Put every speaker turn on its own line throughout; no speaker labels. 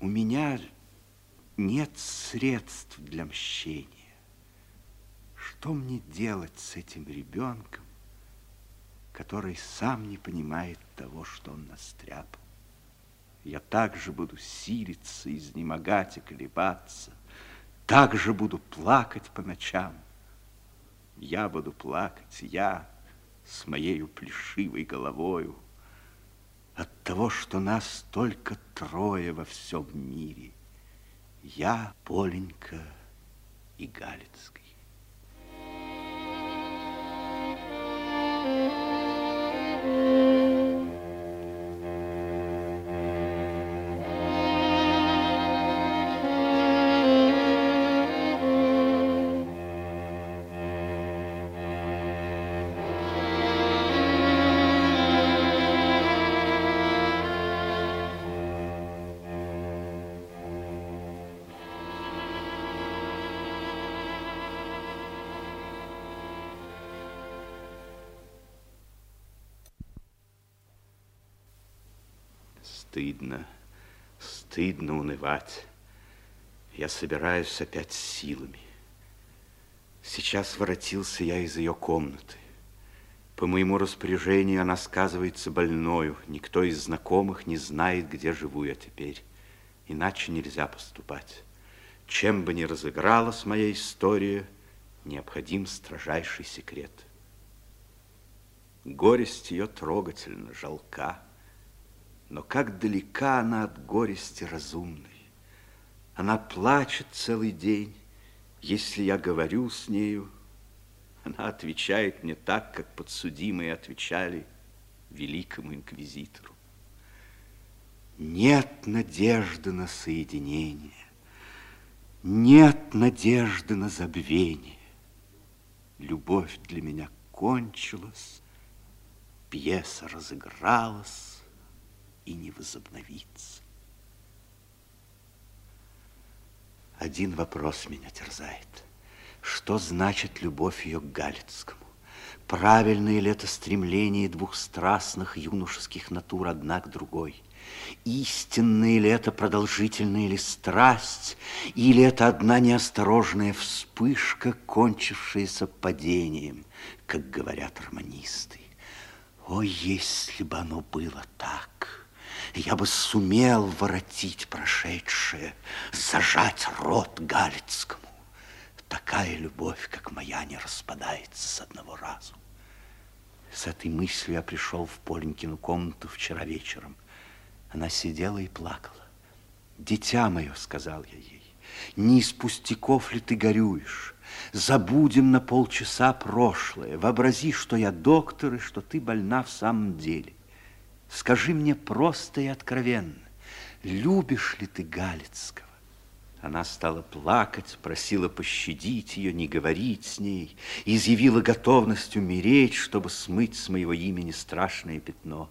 У меня нет средств для мщения. Что мне делать с этим ребенком, который сам не понимает того, что он настряпал? Я также буду силиться, изнемогать и колебаться, также буду плакать по ночам. Я буду плакать, я с моею плешивой головою, от того, что нас только трое во всем мире. Я, Поленька и Галицкий. Стыдно, стыдно унывать. Я собираюсь опять силами. Сейчас воротился я из ее комнаты. По моему распоряжению она сказывается больною. Никто из знакомых не знает, где живу я теперь. Иначе нельзя поступать. Чем бы ни разыгралась моя история, необходим строжайший секрет. Горесть ее трогательно, жалка. Но как далека она от горести разумной. Она плачет целый день. Если я говорю с нею, она отвечает мне так, как подсудимые отвечали великому инквизитору. Нет надежды на соединение, нет надежды на забвение. Любовь для меня кончилась, пьеса разыгралась, и не возобновится. Один вопрос меня терзает. Что значит любовь ее к Галицкому? Правильное ли это стремление двух страстных юношеских натур одна к другой? Истинная ли это продолжительная ли страсть, или это одна неосторожная вспышка, кончившаяся падением, как говорят романисты? О, если бы оно было так! Я бы сумел воротить прошедшее, зажать рот Галицкому. Такая любовь, как моя, не распадается с одного разу. С этой мыслью я пришел в Поленькину комнату вчера вечером. Она сидела и плакала. «Дитя мое», — сказал я ей, — «не из пустяков ли ты горюешь? Забудем на полчаса прошлое. Вообрази, что я доктор и что ты больна в самом деле. Скажи мне просто и откровенно, любишь ли ты Галицкого? Она стала плакать, просила пощадить ее, не говорить с ней, изъявила готовность умереть, чтобы смыть с моего имени страшное пятно.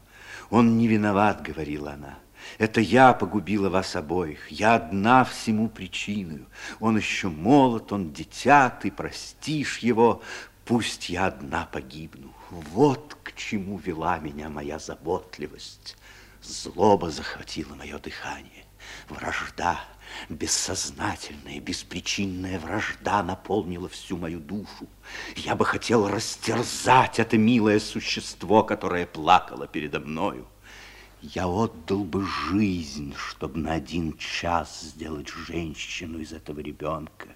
Он не виноват, говорила она. Это я погубила вас обоих. Я одна всему причиною. Он еще молод, он дитя, ты простишь его. Пусть я одна погибну. Вот к чему вела меня моя заботливость. Злоба захватила мое дыхание. Вражда, бессознательная, беспричинная вражда наполнила всю мою душу. Я бы хотел растерзать это милое существо, которое плакало передо мною. Я отдал бы жизнь, чтобы на один час сделать женщину из этого ребенка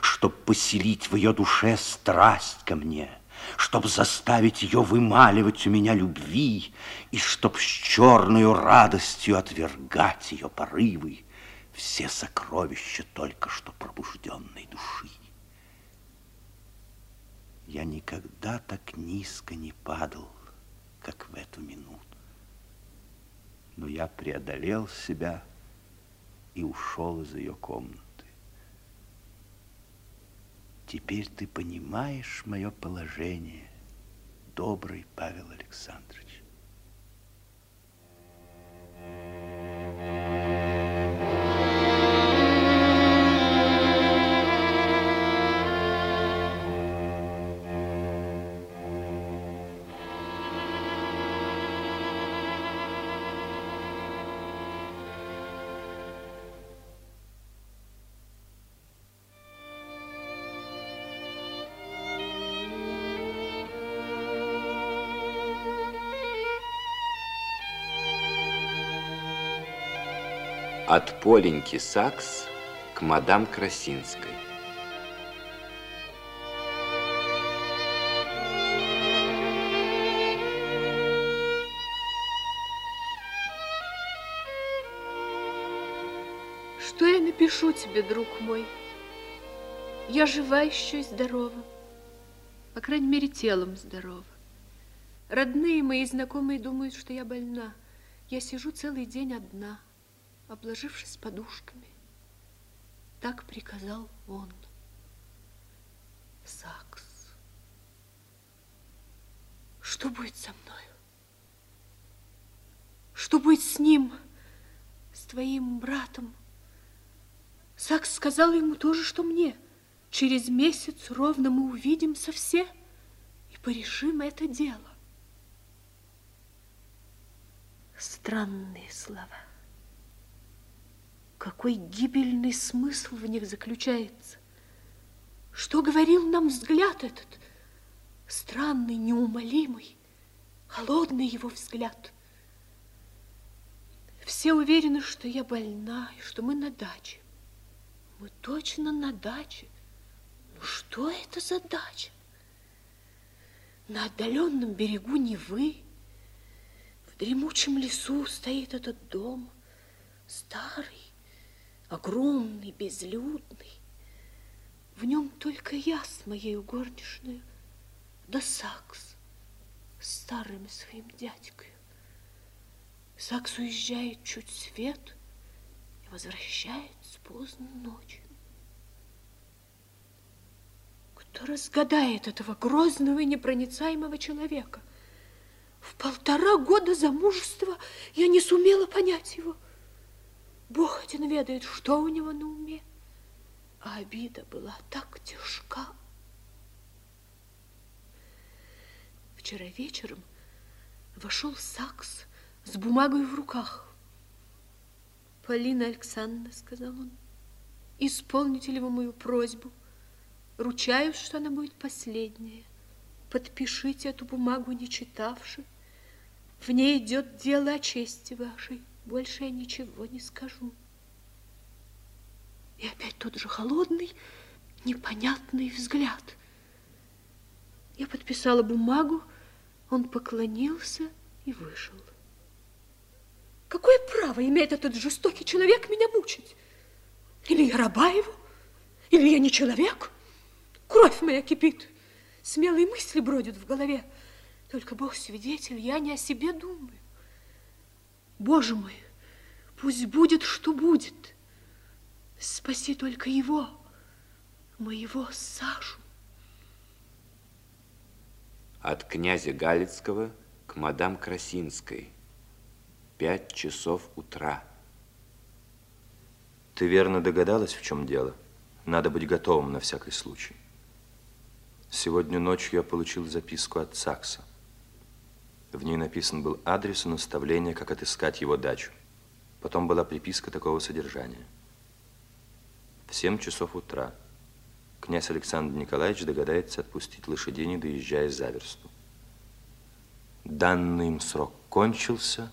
чтобы поселить в ее душе страсть ко мне, чтобы заставить ее вымаливать у меня любви, и чтоб с черной радостью отвергать ее порывы, все сокровища только что пробужденной души. Я никогда так низко не падал, как в эту минуту. Но я преодолел себя и ушел из ее комнаты. Теперь ты понимаешь мое положение, добрый Павел Александрович. От Поленьки Сакс к мадам Красинской.
Что я напишу тебе, друг мой? Я жива еще и здорова. По крайней мере, телом здорова. Родные мои знакомые думают, что я больна. Я сижу целый день одна, обложившись подушками. Так приказал он. Сакс. Что будет со мною? Что будет с ним, с твоим братом? Сакс сказал ему то же, что мне. Через месяц ровно мы увидимся все и порешим это дело. Странные слова. Какой гибельный смысл в них заключается? Что говорил нам взгляд этот? Странный, неумолимый, холодный его взгляд. Все уверены, что я больна и что мы на даче. Мы точно на даче. Ну что это за дача? На отдаленном берегу Невы в дремучем лесу стоит этот дом, старый, огромный, безлюдный. В нем только я с моей горничной, да Сакс с старым своим дядькой. Сакс уезжает чуть свет и возвращается поздно ночью. Кто разгадает этого грозного и непроницаемого человека – в полтора года замужества я не сумела понять его. Бог один ведает, что у него на уме. А обида была так тяжка. Вчера вечером вошел Сакс с бумагой в руках. Полина Александровна, сказал он, исполните ли вы мою просьбу? Ручаюсь, что она будет последняя. Подпишите эту бумагу, не читавши. В ней идет дело о чести вашей. Больше я ничего не скажу. И опять тот же холодный, непонятный взгляд. Я подписала бумагу, он поклонился и вышел. Какое право имеет этот жестокий человек меня мучить? Или я раба его? Или я не человек? Кровь моя кипит, смелые мысли бродят в голове. Только Бог свидетель, я не о себе думаю. Боже мой, пусть будет, что будет. Спаси только его, моего Сашу.
От князя Галицкого к мадам Красинской. Пять часов утра.
Ты верно догадалась, в чем дело? Надо быть готовым на всякий случай. Сегодня ночью я получил записку от Сакса. В ней написан был адрес и наставление, как отыскать его дачу. Потом была приписка такого содержания. В 7 часов утра князь Александр Николаевич догадается отпустить лошадей, не доезжая за версту. Данный им срок кончился.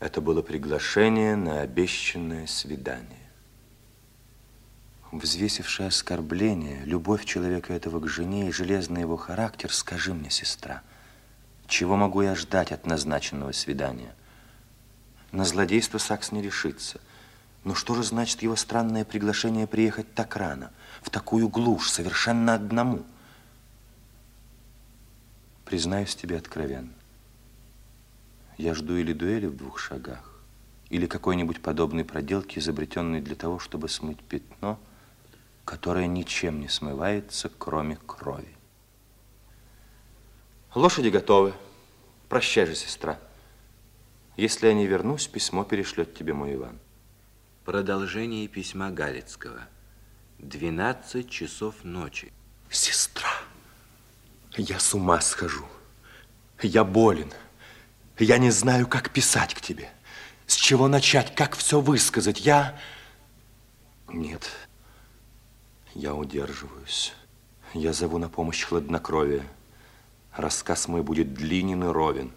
Это было приглашение на обещанное свидание. Взвесившее оскорбление, любовь человека этого к жене и железный его характер, скажи мне, сестра – чего могу я ждать от назначенного свидания? На злодейство Сакс не решится. Но что же значит его странное приглашение приехать так рано, в такую глушь, совершенно одному? Признаюсь тебе откровенно. Я жду или дуэли в двух шагах, или какой-нибудь подобной проделки, изобретенной для того, чтобы смыть пятно, которое ничем не смывается, кроме крови. Лошади готовы. Прощай же, сестра. Если я не вернусь, письмо перешлет тебе мой Иван.
Продолжение письма Галицкого. 12 часов ночи.
Сестра, я с ума схожу. Я болен. Я не знаю, как писать к тебе. С чего начать, как все высказать. Я... Нет, я удерживаюсь. Я зову на помощь хладнокровие. Рассказ мой будет длинен и ровен.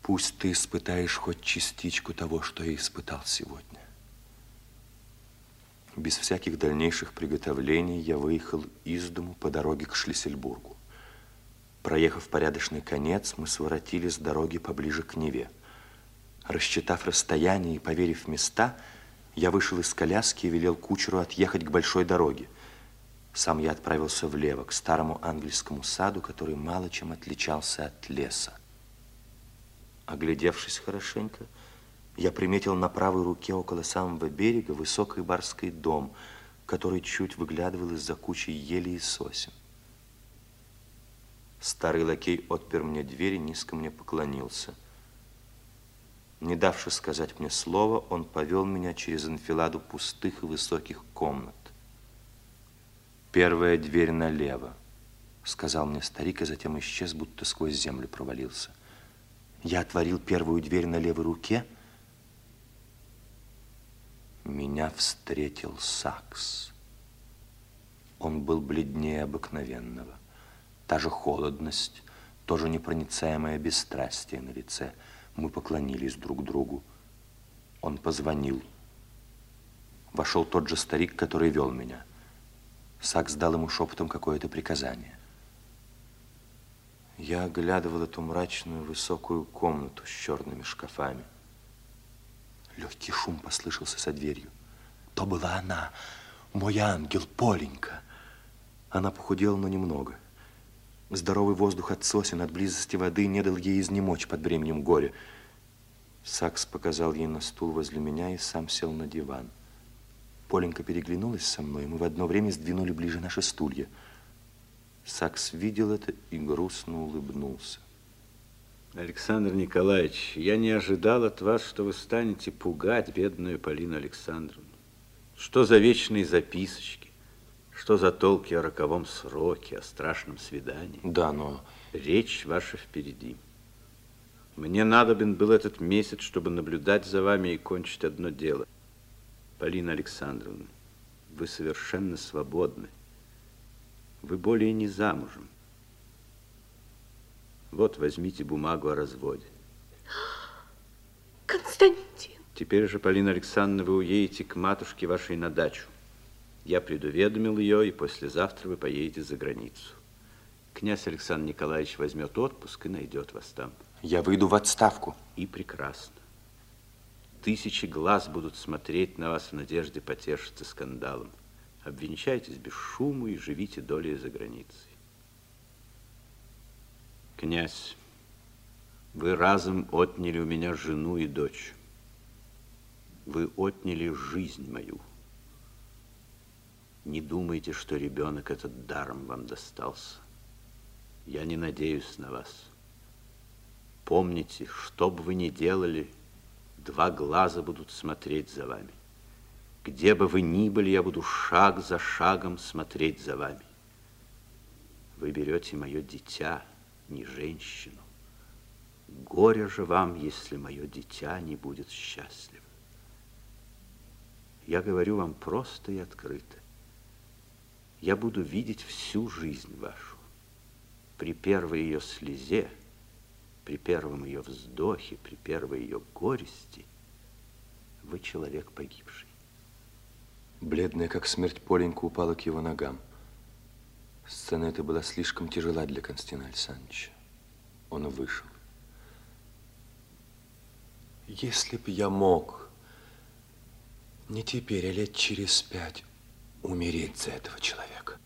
Пусть ты испытаешь хоть частичку того, что я испытал сегодня. Без всяких дальнейших приготовлений я выехал из дому по дороге к Шлиссельбургу. Проехав порядочный конец, мы своротили с дороги поближе к Неве. Рассчитав расстояние и поверив места, я вышел из коляски и велел кучеру отъехать к большой дороге. Сам я отправился влево, к старому английскому саду, который мало чем отличался от леса. Оглядевшись хорошенько, я приметил на правой руке около самого берега высокий барский дом, который чуть выглядывал из-за кучи ели и сосен. Старый лакей отпер мне дверь и низко мне поклонился. Не давши сказать мне слова, он повел меня через анфиладу пустых и высоких комнат. Первая дверь налево, сказал мне старик, и затем исчез, будто сквозь землю провалился. Я отворил первую дверь на левой руке. Меня встретил Сакс. Он был бледнее обыкновенного. Та же холодность, тоже непроницаемое бесстрастие на лице. Мы поклонились друг другу. Он позвонил. Вошел тот же старик, который вел меня. Сакс дал ему шепотом какое-то приказание. Я оглядывал эту мрачную высокую комнату с черными шкафами. Легкий шум послышался со дверью. То была она, мой ангел, Поленька. Она похудела, но немного. Здоровый воздух от сосен, от близости воды не дал ей изнемочь под бременем горя. Сакс показал ей на стул возле меня и сам сел на диван. Поленька переглянулась со мной, и мы в одно время сдвинули ближе наши стулья – Сакс видел это и грустно улыбнулся.
Александр Николаевич, я не ожидал от вас, что вы станете пугать бедную Полину Александровну. Что за вечные записочки? Что за толки о роковом сроке, о страшном свидании?
Да, но...
Речь ваша впереди. Мне надобен был этот месяц, чтобы наблюдать за вами и кончить одно дело. Полина Александровна, вы совершенно свободны. Вы более не замужем. Вот возьмите бумагу о разводе.
Константин.
Теперь же, Полина Александровна, вы уедете к матушке вашей на дачу. Я предуведомил ее, и послезавтра вы поедете за границу. Князь Александр Николаевич возьмет отпуск и найдет вас там.
Я выйду в отставку.
И прекрасно. Тысячи глаз будут смотреть на вас в надежде потешиться скандалом. Обвенчайтесь без шуму и живите долей за границей. Князь, вы разом отняли у меня жену и дочь. Вы отняли жизнь мою. Не думайте, что ребенок этот даром вам достался. Я не надеюсь на вас. Помните, что бы вы ни делали, два глаза будут смотреть за вами. Где бы вы ни были, я буду шаг за шагом смотреть за вами. Вы берете мое дитя, не женщину. Горе же вам, если мое дитя не будет счастливо. Я говорю вам просто и открыто. Я буду видеть всю жизнь вашу. При первой ее слезе, при первом ее вздохе, при первой ее горести вы человек погибший.
Бледная, как смерть, Поленька упала к его ногам. Сцена эта была слишком тяжела для Константина Александровича. Он вышел. Если б я мог не теперь, а лет через пять умереть за этого человека.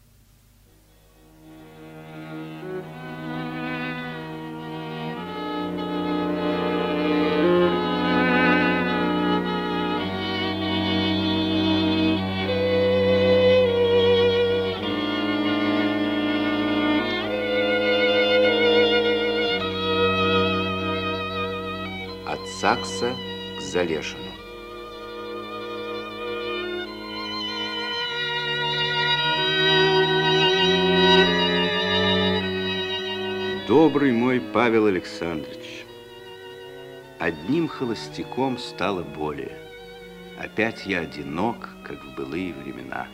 Сакса к Залешину.
Добрый мой Павел Александрович, одним холостяком стало более. Опять я одинок, как в былые времена.